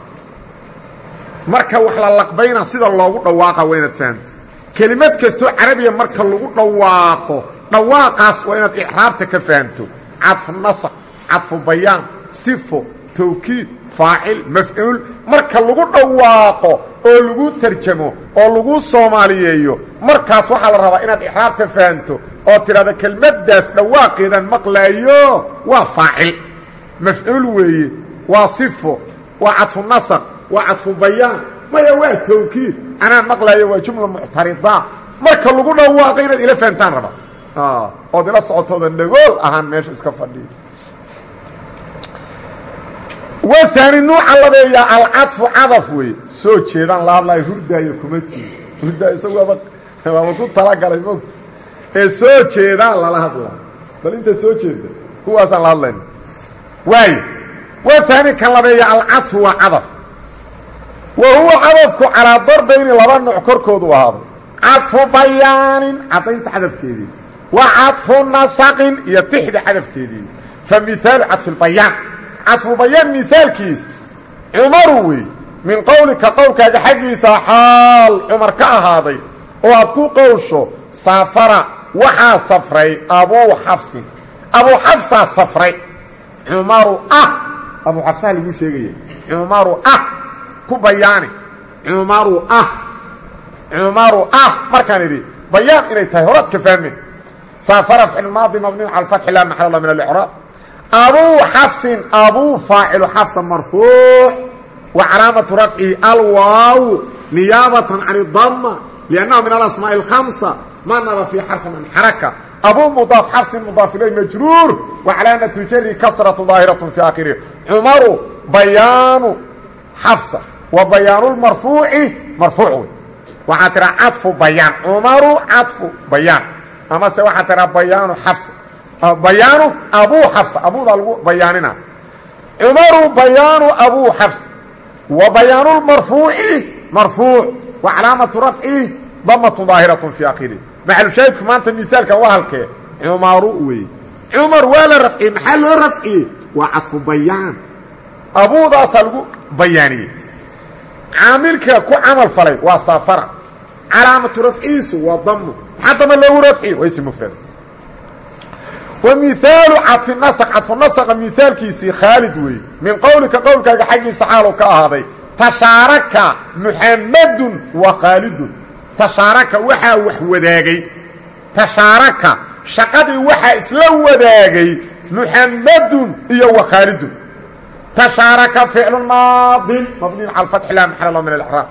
marka wax la laqbayna sida loogu dhawaaqa waa inaad fahamto kelimad kastoo carabiya marka lagu dhawaaqo dhawaaqaas waa inaad icraabta ka fahamto cadfu nasaq cadfu bayaan sifo tawkiid faacil mafcuul. Marka lagu dhawaaqo oo lagu tarjamo oo lagu soomaaliyeeyo. Markaas waxaa la rabaa inaad icraabta fahamto oo tidhahda kelmaddaas dhawaaqeedaan maqlaayo waa faacil. Mafcuul weeye waa sifo waa cadfu nasaq waa cadfu bayaan. Maya waa tawkiid. Anaa maqlaayo waa jumla muctarida. Marka lagu dhawaaqo inaad ila fahamtaan raba. Ood ila socotoodan dhagool ahaan meesha iska fadhiyo waani nuuca labeeyaa alcadfu cadaf wey soo jeedaan la hadlaayo hurdaayo kuma jiro. Hurdaa isagu waaba ku talagalay mogta ee soo jeedaan lala hadlaa. Bal inta soo jeeda kuwaasaan la hadlayna. Waayo waani kan labeeya alcadfu waa cadaf. Wa huwa cadafku calaa darbayni laba nooc korkoodu ahaaday cadfu bayaanin caddaynta cadafkeedii wa cadfu nasaqin iyo tixda cadafkeedii fa mihaalu cadfubayaan cadfubayaan mihaalkiis cumaru wey min qowlika qowlkaaga xaggiisa xaal cumar ka ahaaday oo aad ku qowsho saafara waxaa safray abuu xafsin. Abuu xafsaa safray. Cumaru ah! Abuu xafsaha laguu sheegaya cumaru ah! Ku bayaani. Cumaru ah! Cumaru ah! Markaan idhi bayaan inay tahay horaad ka fahmeen. Saafara ficil maadi mabniun cala alfatxi laa maxal min alicraab abuu xafsin abuu faacilu xafsa marfuuc wa calaamatu rafcihi alwaaw niyaabatan can idama liannahu min alasmaaءi اlhamsa ma naba fii xarfi man xaraka abuu mudaaf xafsin mudaaf ilay majruur wa calaamatu jari kasratu daahiratu fii aakhirihi cumaru bayaanu xafsa wa bayaanu lmarfuuci marfuuc wey waxaa tiraa cadfu bayaan cumaru cadfu bayaan. Amase waxaa tiraa bayaanu xafsa bayaanu abuu xafsa abuudaa lagu bayaanina cumaru bayaanu abuu xafsa wa bayaanu lmarfuuci marfuuc wa calaamatu rafcihi damatu daahiraة fi akhirih maxalushaahidku maanta miaalka waa halkee cumaru wey cumar waa la rafciyey maxaa loo rafciyey waa cadfu bayaan abuudaasaa lagu bayaaniyey caamilka ku camal falay waa saafara calaamatu rafcihiisu waa damu maxaa dama loogu rafciye waa ism mufrad wa mihaalu cadfi nasq cadfu nasqa mihaalkiisii khaalid weeye. Min qowlika qowlkaaga xaggiisa xaalu ka ahaaday tashaaraka muxamadun wa khaalidun. Tashaaraka waxaa wax wadaagay. Tashaaraka shaqadii waxaa isla wadaagay muxamadun iyo wa khaalidun. Tashaaraka ficlu maadin mabniin cala fatxi laa maxal lah min alcraab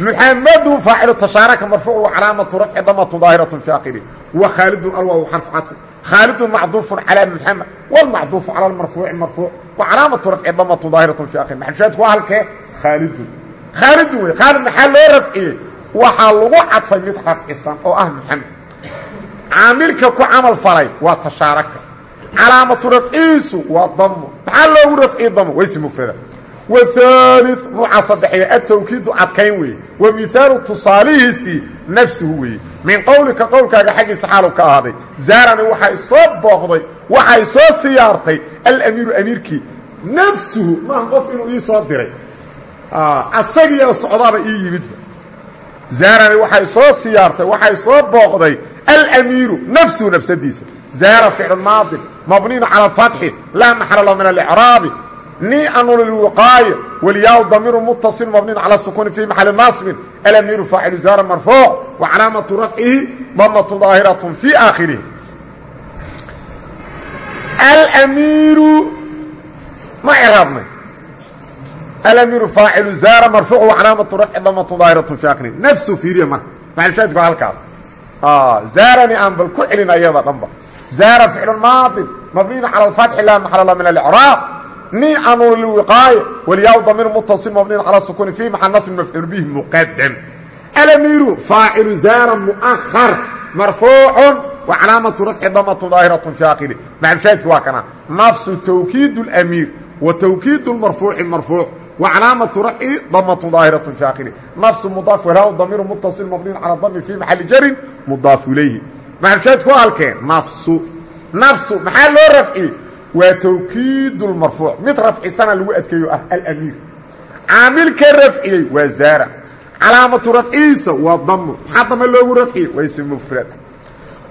muxamadun faacilu tashaaraka marfuuc wa calaamatu rafci damatu daahiraة fi akhirih wa khaalidun alwaaw xarfu cadfi khaalidun macduufu calى muxamed wlmacduufu calى marfuuci marfuuc wa calaamatu rafci damatu daahiraة fi akhirih maxalshaadku waa halkee khaalidun khaalidun wey khaalid maxaa loo rafciyey waxaa lagu cadfay mid rafcisan oo ah muxamed caamilka ku camal falay waa tashaaraka calaamatu rafcihiisu waa damo maxaa loogu rafciye damo waysi mufrada wahaali nuuca saddexeeya atawkiidu adkayn weeye wa mihaalu tusaalihiisii nafsuhu weeye min qowlika qowlkaaga xaggiisa xaalu ka ahaaday zaarani waxaa isoo booqday waxaa isoo siyaartay alamiiru amiirkii nafsuhu maaha qof inuu ii soo diray asagiioo socdaaba ii yimidba zaarani waxay soo siyaartay waxay soo booqday alamiiru nafsuhu nafsadiisa zaara ficlu maadin mabniin calى fatxi laa maxala ni anu lilwiqaaya waliyaa damiiru mutaصil mabniin calى sukuuni fi maxali naصbin alamiiru faacilu zaara marfuuc wa calaamatu rafcihi damatu daahiraة fi aakhirihi alamiiru ma craabnay alamiiru faacilu zaara marfuuc wa calaamatu rafci damatu daahiraة fi akhirihi nafsu fiiriya marka maxalshaadku halkaas zaarani aan bal ku celin ayada dhanba zaara ficlu maadin mabniin calى اfatxi laa maxal lah min alicraab ni anu lilwiqaaya waliyaa damiir mutaصil mabniin calى sukuni fi maxa nasb mafcuul bihi muqadam alamiiru faacilu zaara muahar marfuucu wa calaamatu rafci damatu daahiraة fi akhirih maxalshaadku waa kana nafsu tawkiid اlamiir wa tawkiid marfuuci marfuuc وcلاaمة رفعi dmة ظاahiرة في akhره نفس مضاaف وh ضمير متصل مبني عaلى ضم في محل jر مضاaف إليه محلشhaadku halkee نفس نفس maxaa loo رفعi waa twkiid marfuu mid rafcisana lagu adkeeyo ah alamiir. Caamilka rafciyey waa zaara. Calaamatu rafcihiisa waa damu maxaa dame loogu rafciyey? Waa ism mufrad.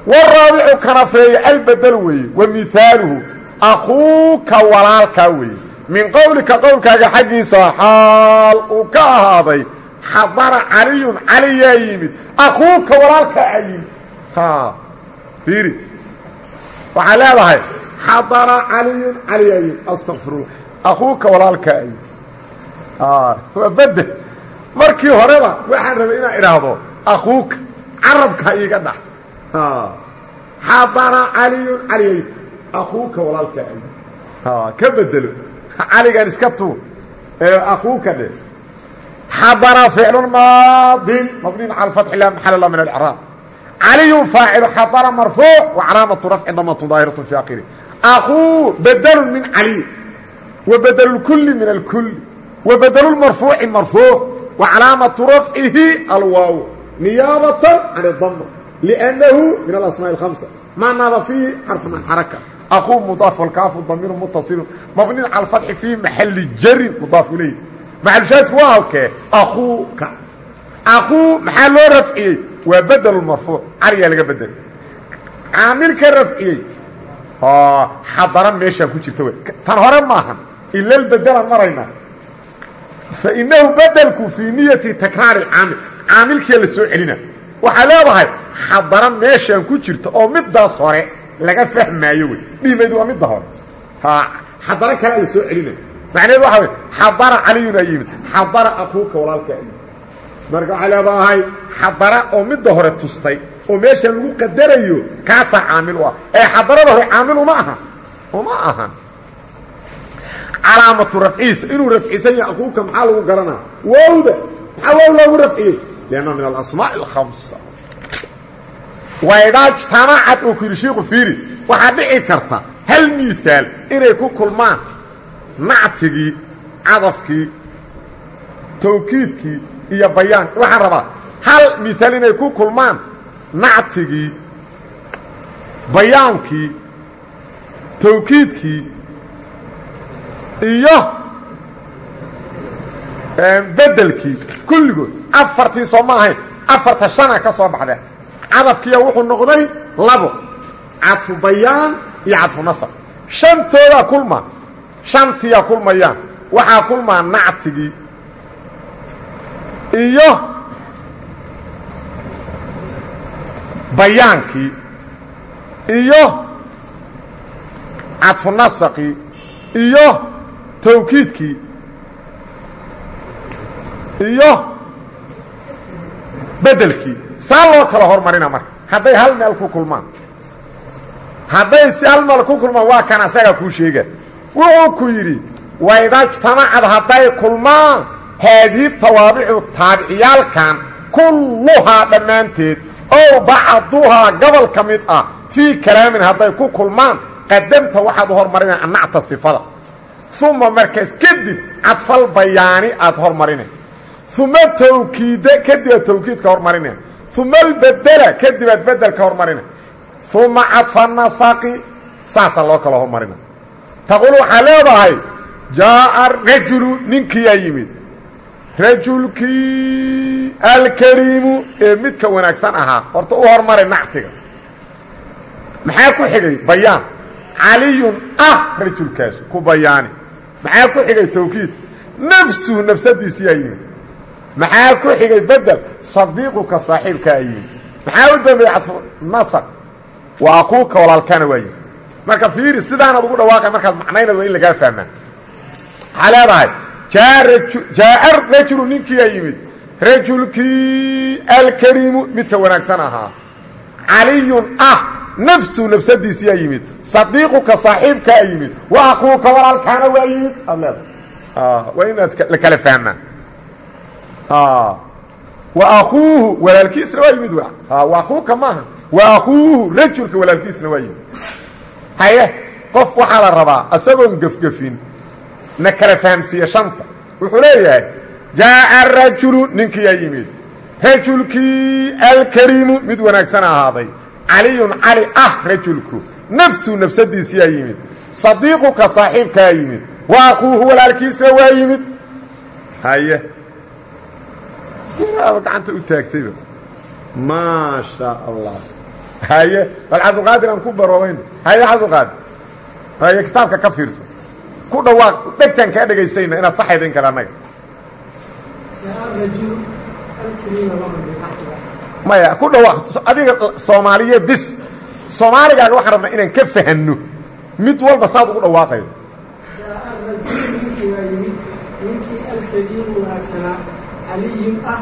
Waraabicu kanafeeye albadel weeye. Wa mihaaluhu akuuka walaalkaa weeye. Min qowlika qowlkaaga xaggiisa xaal uu ka ahaaday xadara caliyun caliyaa yimid. Akuuka walaalkaa a yimid. Iiri waxaa leedahay xadara caliyun caliyaa yimid astaqfirullah akuuka walaalkaa a yimid waa bedel markii horeba waxaan rabay inaan idhaahdo akuuka carabka iiga dhax xadara caliyun caliyaa yimid akuuka walaalkaa a yimid ka bedelo caligan iska tuur ee akuuka dhe xadara ficlu maadin mabniin calى fatxi la maxal lah min alcraab caliyu faacilu xadara marfuuc wa calaamatu rafci damatu daahiraة fi akhirih akuu bedelu min caliy wa bedel اkuli min اlkuli wa bedel marfuuci marfuuc wa calaamatu rafcihi alwaaw niyaabatan can idama liannahu min alasmaaءi اlhamsa maa naaba fiihi xarfu man xaraka akuu mudaaf walkaafu damiiru mutasilu mabnin cala alfatxi fii maxali jarin mudaaf ilayh maxalushaadku waa halkee akuuka akuu maxaa loo rafciyey waa bedel marfuuc cariyaa laga bedelay caamil ka rafciyey xadara meeshaan ku jirta w tan hore maahan ilal bedelan marayna. Fainahu bedelku fii niyati takraari caamil caamilkiia la soo celina. Waxaa leedahay xadara meeshaan ku jirta oo midaas hore laga fahmaayo wey dhihimaydu waa midda hore. Xadara kalea la soo celina. Macnaheed waxa wey xadara caliyun aa yimid. Xadara akuuka walaalka marka waxay leedahay xadara oo midda hore tustay oo meesha lagu qadarayo kaasaa caamil u ah. Ee hore caamil uma aha. Uma ahan calaamatu rafciisa inuu rafcisan yahay maxaa lagu garanaa? Wowda maxaa wow loogu rafciyey? Min alasmaaءi اlhamsa waydhaajtamacad oo ku yidhi shiiku fiiri dhici karta hal miisaal inay ku kulmaan nactigii cadafkii tawkiidkii iyo bayaan. Waxaan rabaa hal miaal inay ku nactigii bayaankii tawkiidkii iyo bedelkii kulligood afartii soo ma ahayn afarta shana ka soo baxdee cadafkiiya wuxuu noqday labo cadfu bayaan iyo cadfu nasr shantoodaa kulma shantiyaa kulmayaan waxaa kulmaa nactigii iyo bayaankii iyo cadfu nasaqii iyo tawkiidkii iyo bedelkii saa loo kala hormarina marka. Hadday hal meel ku kulmaan. Hadday si meel ku kulmaan waa kan asaga kuu sheega. Wuxuu ku yidhi waydajtamacad hadday kulmaan haadihi tawaabicu taabiciyaalkan kulluhaa dhammaanteed ow bacduhaa gobol ka mid ah. Fii kalaamin hadday ku kulmaan qadamta waxaad hormarinay annacta sifada. Uma markaas kadib cadfal bayaani aad hormarina uma tawkiida kadib aad tawkiidka hormarina uma albedela kadib aad bedelka hormarina uma cadfa nasaqi saasaa loo kala hormarina taquul waxaa leedahay jaaa rajulu ninkiyaa yimid rajulkii alkariimu ee midka wanaagsan ahaa horta u hormaray nactiga. Maxaa ku xigay? Bayaan. Caliyun ah rajulkaasu ku bayaani. Maxaa ku xigay tawkiid? Nafsuhu nafsadiisiyaa yimid. Maxaa ku xigay bedel? Sadiiquka saaxiibkaa yimid. Maxaa u dambeeyey cadfu nasaq waa aquuka walaalkana waa yimid. Marka fiiri sidaanaad ugu dhawaaqay markaad macnaynad waa in lagaa fahmaa leedahay jaaa rajulu ninkiiyaa yimid. Rajulkii alkariimu midka wanaagsan ahaa. Caliyun ah nafsu nafsadiisiyaa yimid. Sadiiquka saaxiibkaa yimid. Wa akuuka walaalkaana waa yimid. Aad leedahay waa inaad la kala fahmaa. Wa akuuhu walaalkiisna waa yimid wa akuuka maaha. Wa akuuhu rajulka walaalkiisna waa yimid. Haye qof waxaa la rabaa isagoon gefgefin na kala fahamsiiye shanta. Wuxuu leeyahay jaaa rajulu ninkiiyaa yimid. Rajulkii alkariimu mid wanaagsan ahaaday. Caliyun cali ah rajulku. Nafsu nafsadiisiyaa yimid. Sadiiquka saaxiibkaa yimid. Wa akuuhu walaalkiisna waa yimid. Haye. Inaaba gacanta u taagtayba maa shaa allah haye. Bal cabdulqaadir aan ku haye cabdulqaadir. Haye kitaabka ka ku dhawaaq dhegtaan kaa dhegaysayna inaad saxaydin kara annaga maya ku dhawaaq adiga soomaaliye bis. Soomaaligaaga waxaan rabnaa inaan ka fahanno. Mid walba saad ugu dhawaaqayo ninkii alkariimu wanaagsanaa caliyun ah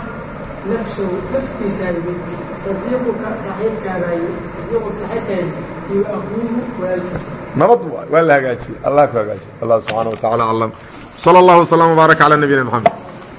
nafsahu naftiisaa yimid sadiiquka saaxiibkaabaa yimid sadiiquka saaxiibkaa yimid iyo akuuhu walaalkiisa nabad waa la hagaajiyey allah ku hagaajiye allah subxaana wa tacala aclam salى اllah وsلام وbaarak calى nabiyina mxamed